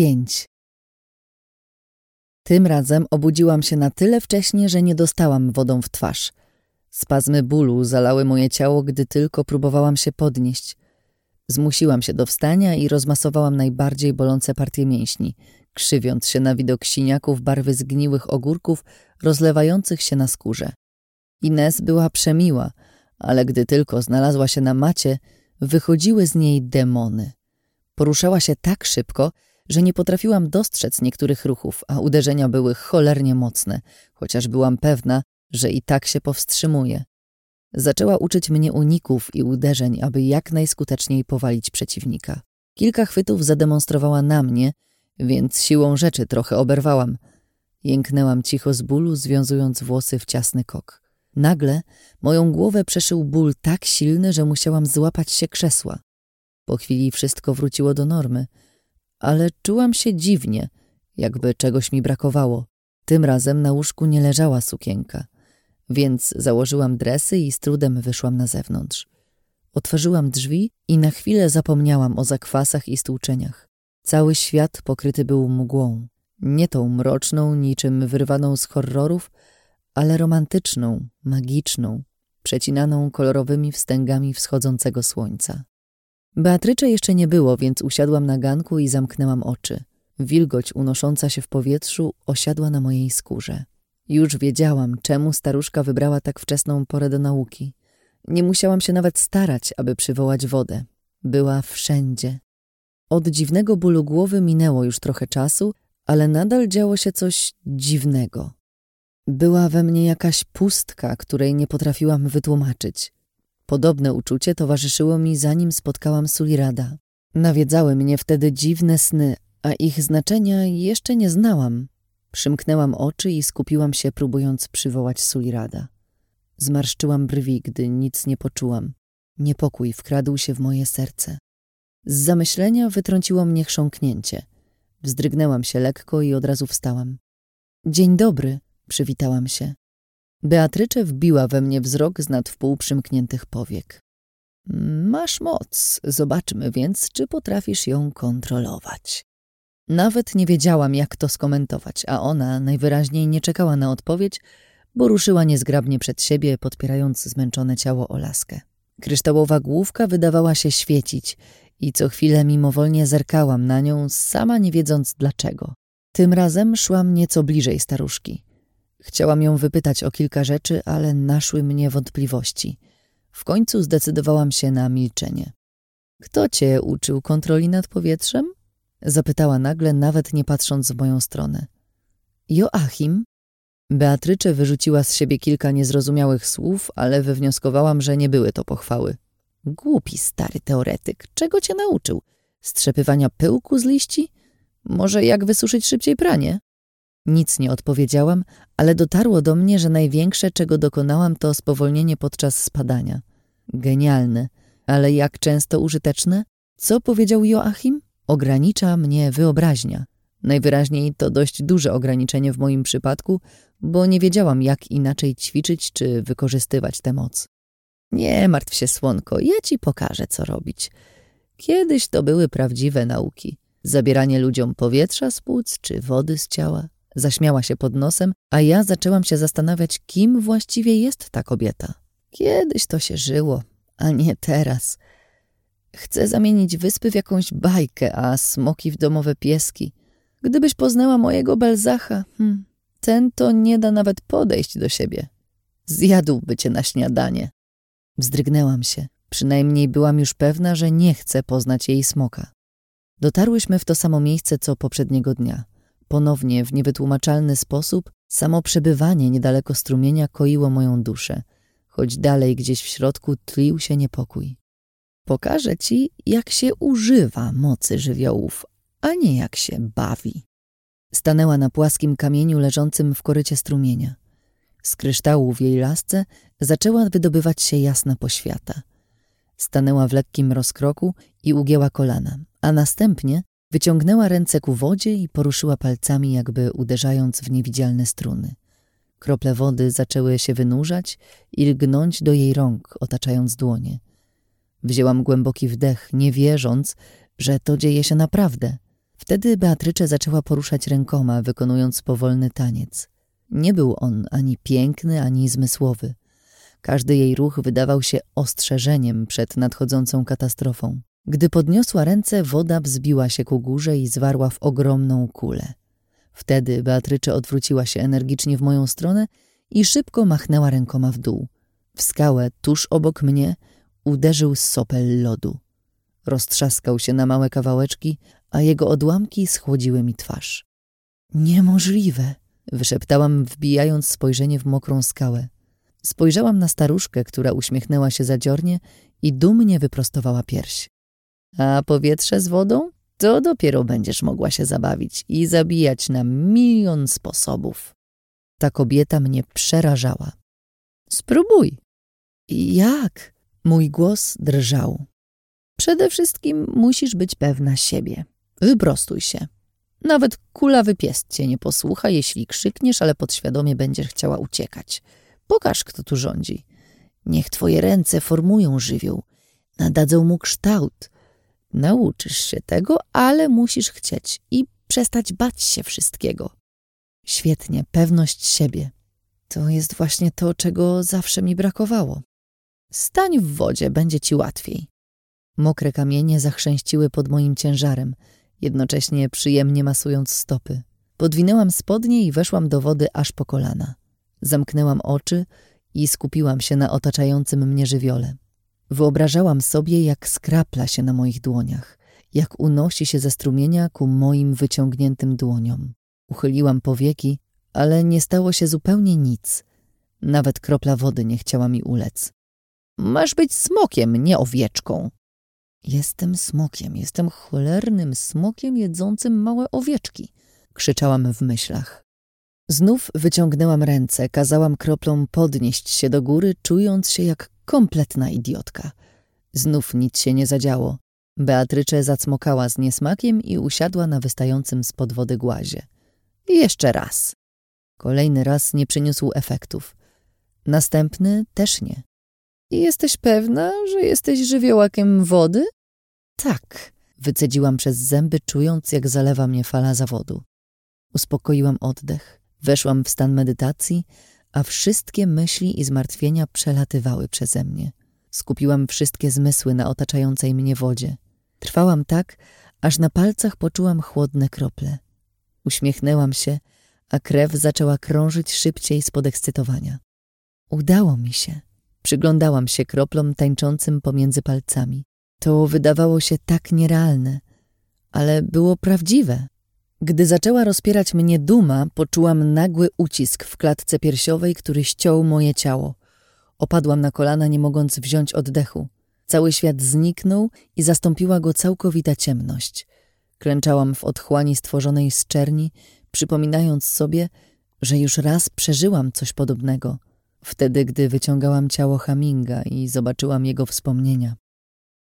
pięć. Tym razem obudziłam się na tyle wcześnie, że nie dostałam wodą w twarz. Spazmy bólu zalały moje ciało, gdy tylko próbowałam się podnieść. Zmusiłam się do wstania i rozmasowałam najbardziej bolące partie mięśni, krzywiąc się na widok siniaków barwy zgniłych ogórków rozlewających się na skórze. Ines była przemiła, ale gdy tylko znalazła się na macie, wychodziły z niej demony. Poruszała się tak szybko, że nie potrafiłam dostrzec niektórych ruchów, a uderzenia były cholernie mocne, chociaż byłam pewna, że i tak się powstrzymuje. Zaczęła uczyć mnie uników i uderzeń, aby jak najskuteczniej powalić przeciwnika. Kilka chwytów zademonstrowała na mnie, więc siłą rzeczy trochę oberwałam. Jęknęłam cicho z bólu, związując włosy w ciasny kok. Nagle moją głowę przeszył ból tak silny, że musiałam złapać się krzesła. Po chwili wszystko wróciło do normy, ale czułam się dziwnie, jakby czegoś mi brakowało. Tym razem na łóżku nie leżała sukienka, więc założyłam dresy i z trudem wyszłam na zewnątrz. Otworzyłam drzwi i na chwilę zapomniałam o zakwasach i stłuczeniach. Cały świat pokryty był mgłą. Nie tą mroczną, niczym wyrwaną z horrorów, ale romantyczną, magiczną, przecinaną kolorowymi wstęgami wschodzącego słońca. Beatrycze jeszcze nie było, więc usiadłam na ganku i zamknęłam oczy. Wilgoć unosząca się w powietrzu osiadła na mojej skórze. Już wiedziałam, czemu staruszka wybrała tak wczesną porę do nauki. Nie musiałam się nawet starać, aby przywołać wodę. Była wszędzie. Od dziwnego bólu głowy minęło już trochę czasu, ale nadal działo się coś dziwnego. Była we mnie jakaś pustka, której nie potrafiłam wytłumaczyć. Podobne uczucie towarzyszyło mi zanim spotkałam Sulirada. Nawiedzały mnie wtedy dziwne sny, a ich znaczenia jeszcze nie znałam. Przymknęłam oczy i skupiłam się, próbując przywołać Sulirada. Zmarszczyłam brwi, gdy nic nie poczułam. Niepokój wkradł się w moje serce. Z zamyślenia wytrąciło mnie chrząknięcie. Wzdrygnęłam się lekko i od razu wstałam. Dzień dobry, przywitałam się. Beatrycze wbiła we mnie wzrok z nad wpół przymkniętych powiek. Masz moc, zobaczmy więc, czy potrafisz ją kontrolować. Nawet nie wiedziałam, jak to skomentować, a ona najwyraźniej nie czekała na odpowiedź, bo ruszyła niezgrabnie przed siebie, podpierając zmęczone ciało o laskę. Kryształowa główka wydawała się świecić i co chwilę mimowolnie zerkałam na nią, sama nie wiedząc dlaczego. Tym razem szłam nieco bliżej staruszki. Chciałam ją wypytać o kilka rzeczy, ale naszły mnie wątpliwości. W końcu zdecydowałam się na milczenie. Kto cię uczył kontroli nad powietrzem? Zapytała nagle, nawet nie patrząc w moją stronę. Joachim? Beatrycze wyrzuciła z siebie kilka niezrozumiałych słów, ale wywnioskowałam, że nie były to pochwały. Głupi stary teoretyk, czego cię nauczył? Strzepywania pyłku z liści? Może jak wysuszyć szybciej pranie? Nic nie odpowiedziałam, ale dotarło do mnie, że największe, czego dokonałam, to spowolnienie podczas spadania. Genialne, ale jak często użyteczne? Co powiedział Joachim? Ogranicza mnie wyobraźnia. Najwyraźniej to dość duże ograniczenie w moim przypadku, bo nie wiedziałam, jak inaczej ćwiczyć czy wykorzystywać tę moc. Nie martw się, słonko, ja ci pokażę, co robić. Kiedyś to były prawdziwe nauki. Zabieranie ludziom powietrza z płuc czy wody z ciała. Zaśmiała się pod nosem, a ja zaczęłam się zastanawiać, kim właściwie jest ta kobieta. Kiedyś to się żyło, a nie teraz. Chcę zamienić wyspy w jakąś bajkę, a smoki w domowe pieski. Gdybyś poznała mojego Belzacha, hmm, ten to nie da nawet podejść do siebie. Zjadłby cię na śniadanie. Wzdrygnęłam się. Przynajmniej byłam już pewna, że nie chcę poznać jej smoka. Dotarłyśmy w to samo miejsce, co poprzedniego dnia. Ponownie, w niewytłumaczalny sposób, samo przebywanie niedaleko strumienia koiło moją duszę, choć dalej gdzieś w środku tlił się niepokój. Pokażę ci, jak się używa mocy żywiołów, a nie jak się bawi. Stanęła na płaskim kamieniu leżącym w korycie strumienia. Z kryształu w jej lasce zaczęła wydobywać się jasna poświata. Stanęła w lekkim rozkroku i ugięła kolana, a następnie wyciągnęła ręce ku wodzie i poruszyła palcami, jakby uderzając w niewidzialne struny. Krople wody zaczęły się wynurzać i lgnąć do jej rąk, otaczając dłonie – Wzięłam głęboki wdech, nie wierząc, że to dzieje się naprawdę. Wtedy Beatrycze zaczęła poruszać rękoma, wykonując powolny taniec. Nie był on ani piękny, ani zmysłowy. Każdy jej ruch wydawał się ostrzeżeniem przed nadchodzącą katastrofą. Gdy podniosła ręce, woda wzbiła się ku górze i zwarła w ogromną kulę. Wtedy Beatrycze odwróciła się energicznie w moją stronę i szybko machnęła rękoma w dół. W skałę tuż obok mnie uderzył sopel lodu. Roztrzaskał się na małe kawałeczki, a jego odłamki schłodziły mi twarz. Niemożliwe, wyszeptałam, wbijając spojrzenie w mokrą skałę. Spojrzałam na staruszkę, która uśmiechnęła się zadziornie i dumnie wyprostowała pierś. A powietrze z wodą? To dopiero będziesz mogła się zabawić i zabijać na milion sposobów. Ta kobieta mnie przerażała. Spróbuj. Jak? Mój głos drżał. Przede wszystkim musisz być pewna siebie. Wyprostuj się. Nawet kulawy pies cię nie posłucha, jeśli krzykniesz, ale podświadomie będziesz chciała uciekać. Pokaż, kto tu rządzi. Niech twoje ręce formują żywioł, nadadzą mu kształt. Nauczysz się tego, ale musisz chcieć i przestać bać się wszystkiego. Świetnie, pewność siebie. To jest właśnie to, czego zawsze mi brakowało. Stań w wodzie, będzie ci łatwiej. Mokre kamienie zachrzęściły pod moim ciężarem, jednocześnie przyjemnie masując stopy. Podwinęłam spodnie i weszłam do wody aż po kolana. Zamknęłam oczy i skupiłam się na otaczającym mnie żywiole. Wyobrażałam sobie, jak skrapla się na moich dłoniach, jak unosi się ze strumienia ku moim wyciągniętym dłoniom. Uchyliłam powieki, ale nie stało się zupełnie nic. Nawet kropla wody nie chciała mi ulec. Masz być smokiem, nie owieczką. Jestem smokiem, jestem cholernym smokiem jedzącym małe owieczki, krzyczałam w myślach. Znów wyciągnęłam ręce, kazałam kroplom podnieść się do góry, czując się jak kompletna idiotka. Znów nic się nie zadziało. Beatrycze zacmokała z niesmakiem i usiadła na wystającym spod wody głazie. Jeszcze raz. Kolejny raz nie przyniósł efektów. Następny też nie. I jesteś pewna, że jesteś żywiołakiem wody? Tak, wycedziłam przez zęby, czując, jak zalewa mnie fala zawodu. Uspokoiłam oddech, weszłam w stan medytacji, a wszystkie myśli i zmartwienia przelatywały przeze mnie. Skupiłam wszystkie zmysły na otaczającej mnie wodzie. Trwałam tak, aż na palcach poczułam chłodne krople. Uśmiechnęłam się, a krew zaczęła krążyć szybciej z podekscytowania. Udało mi się. Przyglądałam się kroplom tańczącym pomiędzy palcami. To wydawało się tak nierealne, ale było prawdziwe. Gdy zaczęła rozpierać mnie duma, poczułam nagły ucisk w klatce piersiowej, który ściął moje ciało. Opadłam na kolana, nie mogąc wziąć oddechu. Cały świat zniknął i zastąpiła go całkowita ciemność. Klęczałam w otchłani stworzonej z czerni, przypominając sobie, że już raz przeżyłam coś podobnego. Wtedy, gdy wyciągałam ciało Haminga i zobaczyłam jego wspomnienia.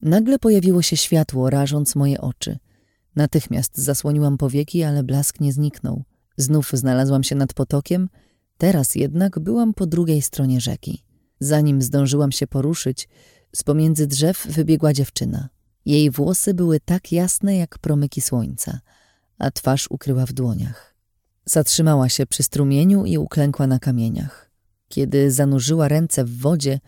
Nagle pojawiło się światło, rażąc moje oczy. Natychmiast zasłoniłam powieki, ale blask nie zniknął. Znów znalazłam się nad potokiem, teraz jednak byłam po drugiej stronie rzeki. Zanim zdążyłam się poruszyć, z pomiędzy drzew wybiegła dziewczyna. Jej włosy były tak jasne jak promyki słońca, a twarz ukryła w dłoniach. Zatrzymała się przy strumieniu i uklękła na kamieniach. Kiedy zanurzyła ręce w wodzie,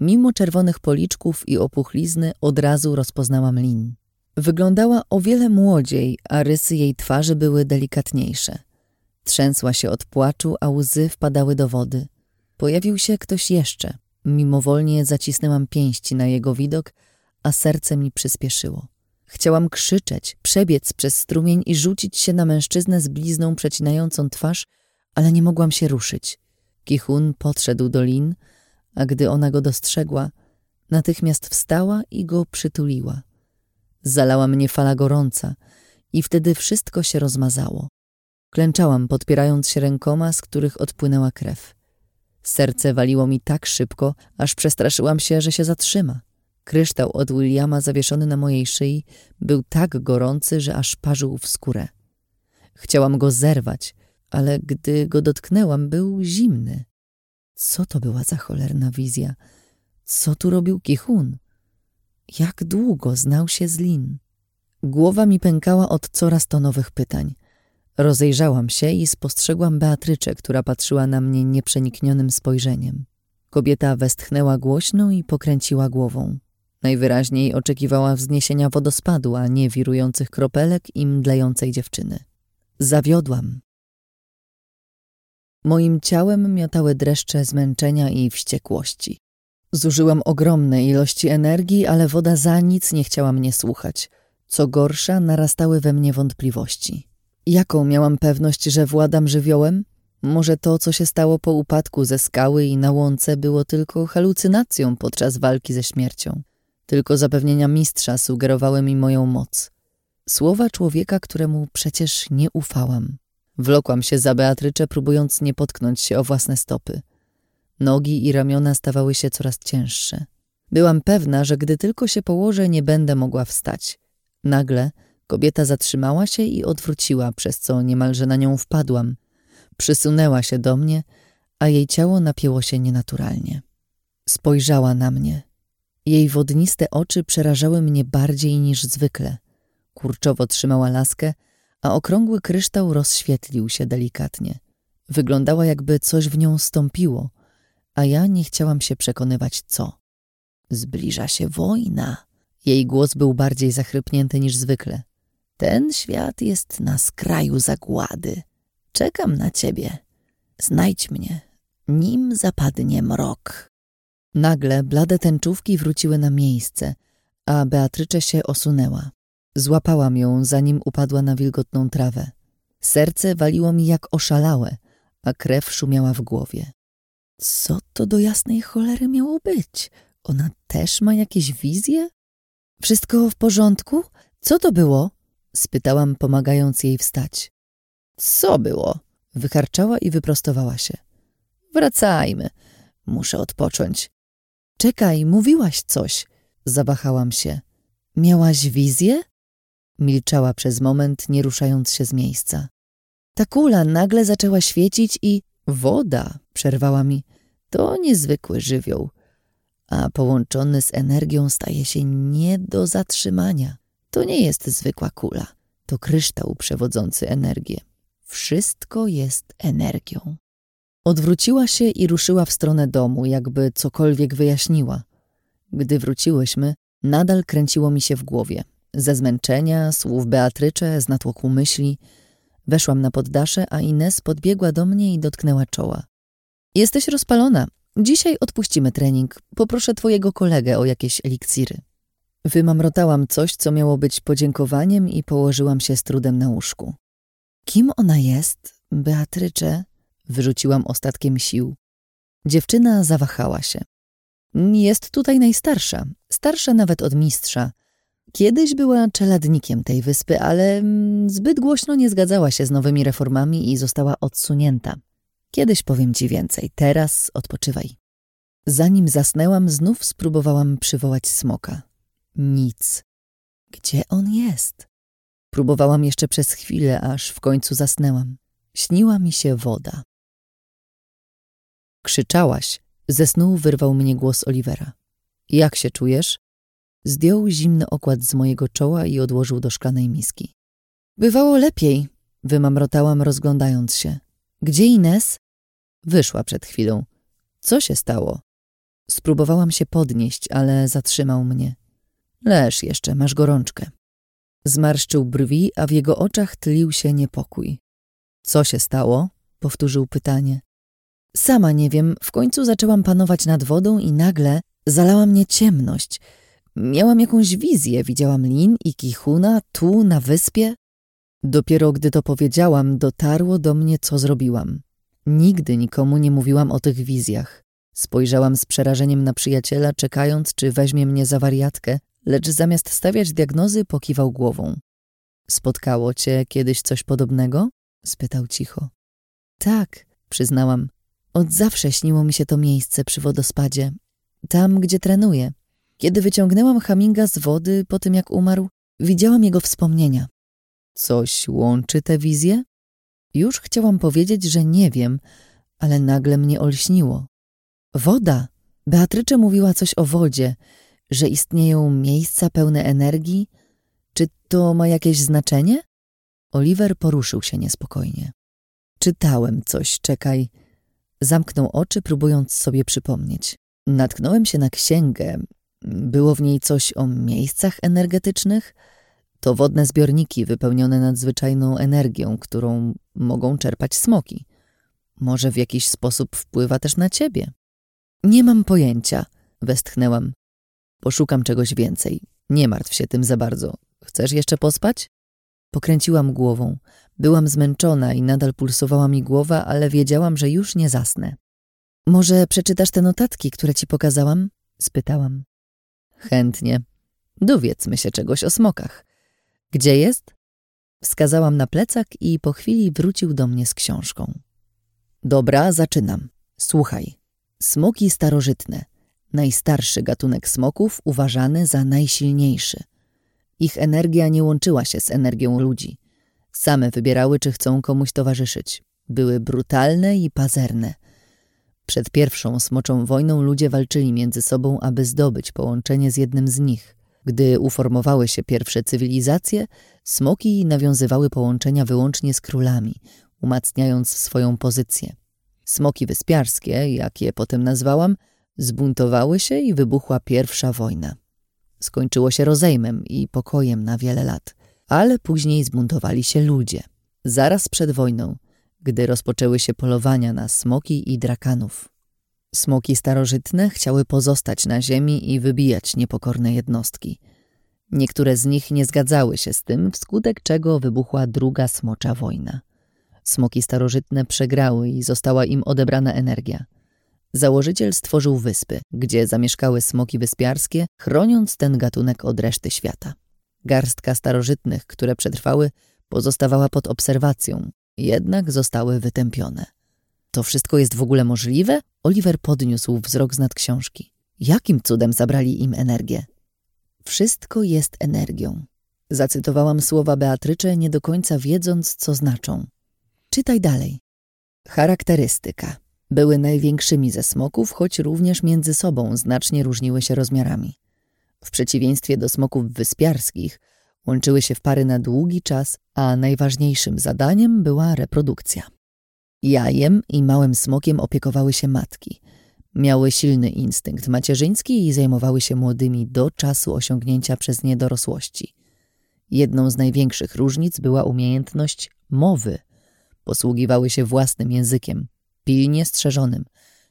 mimo czerwonych policzków i opuchlizny od razu rozpoznałam Lin. Wyglądała o wiele młodziej, a rysy jej twarzy były delikatniejsze. Trzęsła się od płaczu, a łzy wpadały do wody. Pojawił się ktoś jeszcze. Mimowolnie zacisnęłam pięści na jego widok, a serce mi przyspieszyło. Chciałam krzyczeć, przebiec przez strumień i rzucić się na mężczyznę z blizną przecinającą twarz, ale nie mogłam się ruszyć. Kichun podszedł do Lin, a gdy ona go dostrzegła, natychmiast wstała i go przytuliła. Zalała mnie fala gorąca i wtedy wszystko się rozmazało. Klęczałam, podpierając się rękoma, z których odpłynęła krew. Serce waliło mi tak szybko, aż przestraszyłam się, że się zatrzyma. Kryształ od Williama zawieszony na mojej szyi był tak gorący, że aż parzył w skórę. Chciałam go zerwać, ale gdy go dotknęłam, był zimny. Co to była za cholerna wizja? Co tu robił Kichun? Jak długo znał się z Lin? Głowa mi pękała od coraz to nowych pytań. Rozejrzałam się i spostrzegłam Beatryczę, która patrzyła na mnie nieprzeniknionym spojrzeniem. Kobieta westchnęła głośno i pokręciła głową. Najwyraźniej oczekiwała wzniesienia wodospadu, a nie wirujących kropelek i mdlejącej dziewczyny. Zawiodłam. Moim ciałem miotały dreszcze zmęczenia i wściekłości. Zużyłam ogromne ilości energii, ale woda za nic nie chciała mnie słuchać. Co gorsza, narastały we mnie wątpliwości. Jaką miałam pewność, że władam żywiołem? Może to, co się stało po upadku ze skały i na łące, było tylko halucynacją podczas walki ze śmiercią. Tylko zapewnienia mistrza sugerowały mi moją moc. Słowa człowieka, któremu przecież nie ufałam. Wlokłam się za Beatrycze, próbując nie potknąć się o własne stopy. Nogi i ramiona stawały się coraz cięższe. Byłam pewna, że gdy tylko się położę, nie będę mogła wstać. Nagle kobieta zatrzymała się i odwróciła, przez co niemalże na nią wpadłam. Przysunęła się do mnie, a jej ciało napięło się nienaturalnie. Spojrzała na mnie. Jej wodniste oczy przerażały mnie bardziej niż zwykle. Kurczowo trzymała laskę, a okrągły kryształ rozświetlił się delikatnie. Wyglądała jakby coś w nią stąpiło, a ja nie chciałam się przekonywać co. Zbliża się wojna. Jej głos był bardziej zachrypnięty niż zwykle. Ten świat jest na skraju zagłady. Czekam na ciebie. Znajdź mnie, nim zapadnie mrok. Nagle blade tęczówki wróciły na miejsce, a Beatrycze się osunęła. Złapałam ją, zanim upadła na wilgotną trawę. Serce waliło mi jak oszalałe, a krew szumiała w głowie. Co to do jasnej cholery miało być? Ona też ma jakieś wizje? Wszystko w porządku? Co to było? spytałam, pomagając jej wstać. Co było? Wykarczała i wyprostowała się. Wracajmy. Muszę odpocząć. Czekaj, mówiłaś coś. Zawahałam się. Miałaś wizję? Milczała przez moment, nie ruszając się z miejsca. Ta kula nagle zaczęła świecić i woda, przerwała mi, to niezwykły żywioł, a połączony z energią staje się nie do zatrzymania. To nie jest zwykła kula, to kryształ przewodzący energię. Wszystko jest energią. Odwróciła się i ruszyła w stronę domu, jakby cokolwiek wyjaśniła. Gdy wróciłyśmy, nadal kręciło mi się w głowie. Ze zmęczenia, słów Beatrycze, z natłoku myśli. Weszłam na poddasze, a Ines podbiegła do mnie i dotknęła czoła. Jesteś rozpalona. Dzisiaj odpuścimy trening. Poproszę twojego kolegę o jakieś eliksiry. Wymamrotałam coś, co miało być podziękowaniem i położyłam się z trudem na łóżku. Kim ona jest? Beatrycze? Wyrzuciłam ostatkiem sił. Dziewczyna zawahała się. Jest tutaj najstarsza, starsza nawet od mistrza. Kiedyś była czeladnikiem tej wyspy, ale mm, zbyt głośno nie zgadzała się z nowymi reformami i została odsunięta. Kiedyś powiem ci więcej, teraz odpoczywaj. Zanim zasnęłam, znów spróbowałam przywołać smoka. Nic. Gdzie on jest? Próbowałam jeszcze przez chwilę, aż w końcu zasnęłam. Śniła mi się woda. Krzyczałaś. Ze snu wyrwał mnie głos Olivera. Jak się czujesz? Zdjął zimny okład z mojego czoła i odłożył do szklanej miski. Bywało lepiej, wymamrotałam rozglądając się. Gdzie Ines? Wyszła przed chwilą. Co się stało? Spróbowałam się podnieść, ale zatrzymał mnie. Leż jeszcze, masz gorączkę. Zmarszczył brwi, a w jego oczach tlił się niepokój. Co się stało? Powtórzył pytanie. Sama nie wiem, w końcu zaczęłam panować nad wodą i nagle zalała mnie ciemność. Miałam jakąś wizję, widziałam Lin i Kichuna tu, na wyspie. Dopiero gdy to powiedziałam, dotarło do mnie, co zrobiłam. Nigdy nikomu nie mówiłam o tych wizjach. Spojrzałam z przerażeniem na przyjaciela, czekając, czy weźmie mnie za wariatkę, lecz zamiast stawiać diagnozy, pokiwał głową. Spotkało cię kiedyś coś podobnego? spytał cicho. Tak, przyznałam. Od zawsze śniło mi się to miejsce przy wodospadzie, tam, gdzie trenuję. Kiedy wyciągnęłam Haminga z wody po tym, jak umarł, widziałam jego wspomnienia. Coś łączy te wizje? Już chciałam powiedzieć, że nie wiem, ale nagle mnie olśniło. Woda! Beatrycze mówiła coś o wodzie, że istnieją miejsca pełne energii, Czy to ma jakieś znaczenie? Oliver poruszył się niespokojnie. Czytałem coś, czekaj. Zamknął oczy, próbując sobie przypomnieć. Natknąłem się na księgę. Było w niej coś o miejscach energetycznych. To wodne zbiorniki wypełnione nadzwyczajną energią, którą mogą czerpać smoki. Może w jakiś sposób wpływa też na ciebie. Nie mam pojęcia, westchnęłam. Poszukam czegoś więcej. Nie martw się tym za bardzo. Chcesz jeszcze pospać? Pokręciłam głową. Byłam zmęczona i nadal pulsowała mi głowa, ale wiedziałam, że już nie zasnę. Może przeczytasz te notatki, które ci pokazałam? spytałam. Chętnie. Dowiedzmy się czegoś o smokach. Gdzie jest? Wskazałam na plecak i po chwili wrócił do mnie z książką. Dobra, zaczynam. Słuchaj. Smoki starożytne. Najstarszy gatunek smoków uważany za najsilniejszy. Ich energia nie łączyła się z energią ludzi. Same wybierały, czy chcą komuś towarzyszyć. Były brutalne i pazerne. Przed pierwszą smoczą wojną ludzie walczyli między sobą, aby zdobyć połączenie z jednym z nich. Gdy uformowały się pierwsze cywilizacje, smoki nawiązywały połączenia wyłącznie z królami, umacniając swoją pozycję. Smoki wyspiarskie, jak je potem nazwałam, zbuntowały się i wybuchła pierwsza wojna. Skończyło się rozejmem i pokojem na wiele lat, ale później zbuntowali się ludzie. Zaraz przed wojną, gdy rozpoczęły się polowania na smoki i drakanów. Smoki starożytne chciały pozostać na ziemi i wybijać niepokorne jednostki. Niektóre z nich nie zgadzały się z tym, wskutek czego wybuchła druga smocza wojna. Smoki starożytne przegrały i została im odebrana energia. Założyciel stworzył wyspy, gdzie zamieszkały smoki wyspiarskie, chroniąc ten gatunek od reszty świata. Garstka starożytnych, które przetrwały, pozostawała pod obserwacją, jednak zostały wytępione. To wszystko jest w ogóle możliwe? Oliver podniósł wzrok z nad książki. Jakim cudem zabrali im energię? Wszystko jest energią. Zacytowałam słowa Beatrycze, nie do końca wiedząc, co znaczą. Czytaj dalej. Charakterystyka. Były największymi ze smoków, choć również między sobą znacznie różniły się rozmiarami. W przeciwieństwie do smoków wyspiarskich, łączyły się w pary na długi czas, a najważniejszym zadaniem była reprodukcja. Jajem i małym smokiem opiekowały się matki. Miały silny instynkt macierzyński i zajmowały się młodymi do czasu osiągnięcia przez nie dorosłości. Jedną z największych różnic była umiejętność mowy. Posługiwały się własnym językiem, pilnie strzeżonym,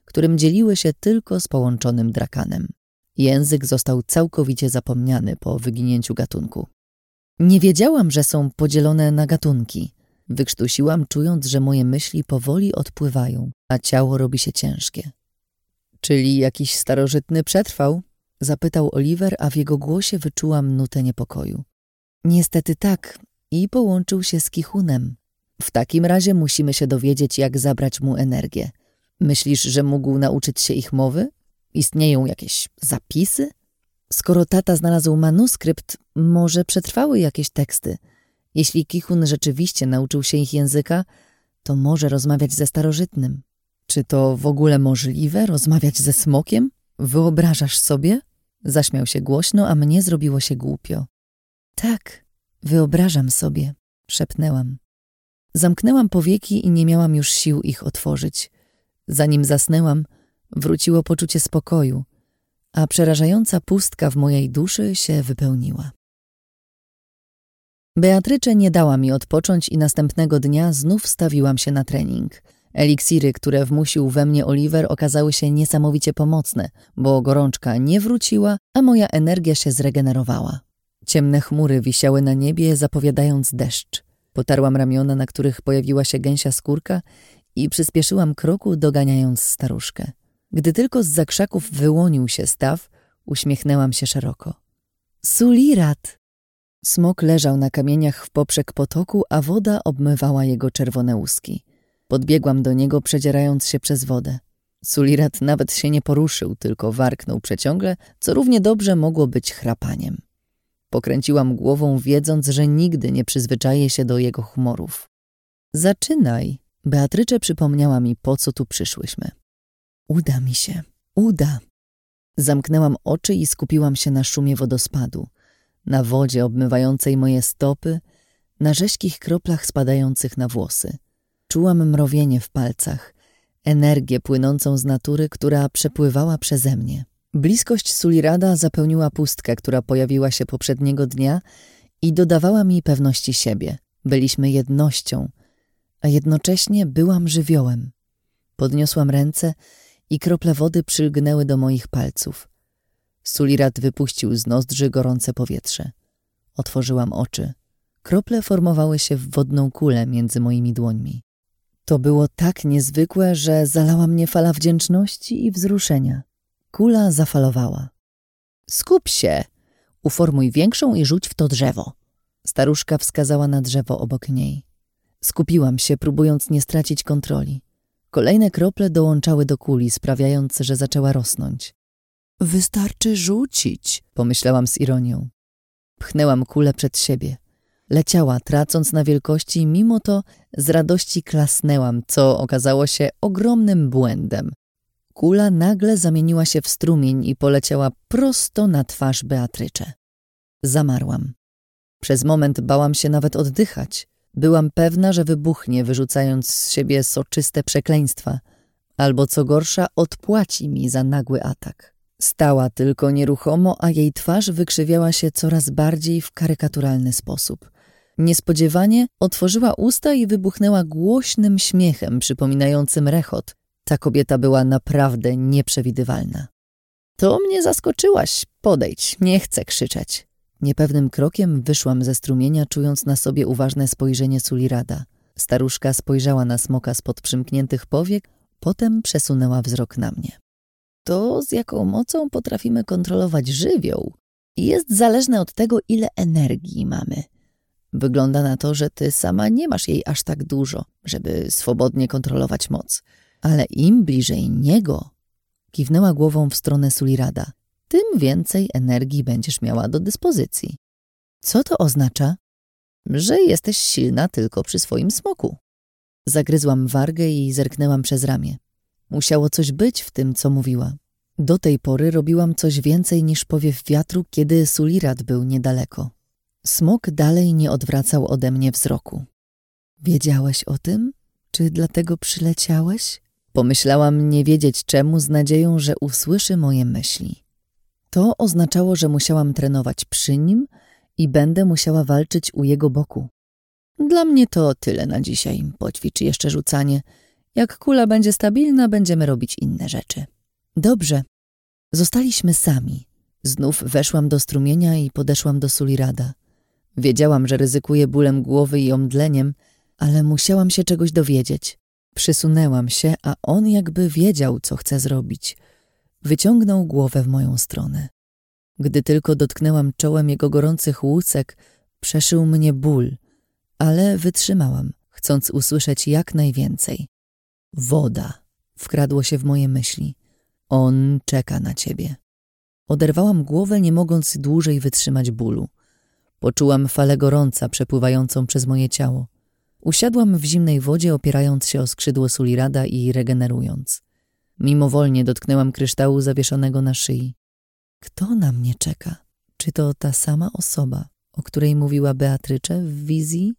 którym dzieliły się tylko z połączonym drakanem. Język został całkowicie zapomniany po wyginięciu gatunku. Nie wiedziałam, że są podzielone na gatunki. Wykrztusiłam, czując, że moje myśli powoli odpływają, a ciało robi się ciężkie. Czyli jakiś starożytny przetrwał? Zapytał Oliver, a w jego głosie wyczułam nutę niepokoju. Niestety tak i połączył się z Kichunem. W takim razie musimy się dowiedzieć, jak zabrać mu energię. Myślisz, że mógł nauczyć się ich mowy? Istnieją jakieś zapisy? Skoro tata znalazł manuskrypt, może przetrwały jakieś teksty. Jeśli Kichun rzeczywiście nauczył się ich języka, to może rozmawiać ze starożytnym. Czy to w ogóle możliwe, rozmawiać ze smokiem? Wyobrażasz sobie? Zaśmiał się głośno, a mnie zrobiło się głupio. Tak, wyobrażam sobie, szepnęłam. Zamknęłam powieki i nie miałam już sił ich otworzyć. Zanim zasnęłam, wróciło poczucie spokoju, a przerażająca pustka w mojej duszy się wypełniła. Beatrycze nie dała mi odpocząć i następnego dnia znów stawiłam się na trening. Eliksiry, które wmusił we mnie Oliver, okazały się niesamowicie pomocne, bo gorączka nie wróciła, a moja energia się zregenerowała. Ciemne chmury wisiały na niebie, zapowiadając deszcz. Potarłam ramiona, na których pojawiła się gęsia skórka i przyspieszyłam kroku, doganiając staruszkę. Gdy tylko z zakrzaków wyłonił się staw, uśmiechnęłam się szeroko. Sulirat! Smok leżał na kamieniach w poprzek potoku, a woda obmywała jego czerwone łuski. Podbiegłam do niego, przedzierając się przez wodę. Sulirat nawet się nie poruszył, tylko warknął przeciągle, co równie dobrze mogło być chrapaniem. Pokręciłam głową, wiedząc, że nigdy nie przyzwyczaję się do jego humorów. Zaczynaj. Beatrycze przypomniała mi, po co tu przyszłyśmy. Uda mi się. Uda. Zamknęłam oczy i skupiłam się na szumie wodospadu. na wodzie obmywającej moje stopy, na rzeźkich kroplach spadających na włosy. Czułam mrowienie w palcach, energię płynącą z natury, która przepływała przeze mnie. Bliskość Sulirada zapełniła pustkę, która pojawiła się poprzedniego dnia i dodawała mi pewności siebie. Byliśmy jednością, a jednocześnie byłam żywiołem. Podniosłam ręce i krople wody przylgnęły do moich palców. Sulirad wypuścił z nozdrzy gorące powietrze. Otworzyłam oczy. Krople formowały się w wodną kulę między moimi dłońmi. To było tak niezwykłe, że zalała mnie fala wdzięczności i wzruszenia. Kula zafalowała. Skup się! Uformuj większą i rzuć w to drzewo. Staruszka wskazała na drzewo obok niej. Skupiłam się, próbując nie stracić kontroli. Kolejne krople dołączały do kuli, sprawiając, że zaczęła rosnąć. Wystarczy rzucić, pomyślałam z ironią. Pchnęłam kulę przed siebie. Leciała, tracąc na wielkości, mimo to z radości klasnęłam, co okazało się ogromnym błędem. Kula nagle zamieniła się w strumień i poleciała prosto na twarz Beatrycze. Zamarłam. Przez moment bałam się nawet oddychać. Byłam pewna, że wybuchnie, wyrzucając z siebie soczyste przekleństwa, albo co gorsza, odpłaci mi za nagły atak. Stała tylko nieruchomo, a jej twarz wykrzywiała się coraz bardziej w karykaturalny sposób. Niespodziewanie otworzyła usta i wybuchnęła głośnym śmiechem przypominającym rechot. Ta kobieta była naprawdę nieprzewidywalna. To mnie zaskoczyłaś. Podejdź, nie chcę krzyczeć. Niepewnym krokiem wyszłam ze strumienia, czując na sobie uważne spojrzenie Sulirada. Staruszka spojrzała na smoka spod przymkniętych powiek, potem przesunęła wzrok na mnie. To, z jaką mocą potrafimy kontrolować żywioł, jest zależne od tego, ile energii mamy. Wygląda na to, że ty sama nie masz jej aż tak dużo, żeby swobodnie kontrolować moc. Ale im bliżej niego, kiwnęła głową w stronę Sulirada, tym więcej energii będziesz miała do dyspozycji. Co to oznacza? Że jesteś silna tylko przy swoim smoku. Zagryzłam wargę i zerknęłam przez ramię. Musiało coś być w tym, co mówiła. Do tej pory robiłam coś więcej niż powiew wiatru, kiedy Sulirat był niedaleko. Smok dalej nie odwracał ode mnie wzroku. Wiedziałeś o tym? Czy dlatego przyleciałeś? Pomyślałam nie wiedzieć czemu z nadzieją, że usłyszy moje myśli. To oznaczało, że musiałam trenować przy nim i będę musiała walczyć u jego boku. Dla mnie to tyle na dzisiaj. Poćwicz jeszcze rzucanie. Jak kula będzie stabilna, będziemy robić inne rzeczy. Dobrze. Zostaliśmy sami. Znów weszłam do strumienia i podeszłam do Sulirada. Wiedziałam, że ryzykuję bólem głowy i omdleniem, ale musiałam się czegoś dowiedzieć. Przysunęłam się, a on jakby wiedział, co chce zrobić. Wyciągnął głowę w moją stronę. Gdy tylko dotknęłam czołem jego gorących łusek, przeszył mnie ból, ale wytrzymałam, chcąc usłyszeć jak najwięcej. Woda wkradło się w moje myśli. On czeka na ciebie. Oderwałam głowę, nie mogąc dłużej wytrzymać bólu. Poczułam falę gorąca przepływającą przez moje ciało. Usiadłam w zimnej wodzie, opierając się o skrzydło Sulirada i regenerując. Mimowolnie dotknęłam kryształu zawieszonego na szyi. Kto na mnie czeka? Czy to ta sama osoba, o której mówiła Beatrycze w wizji?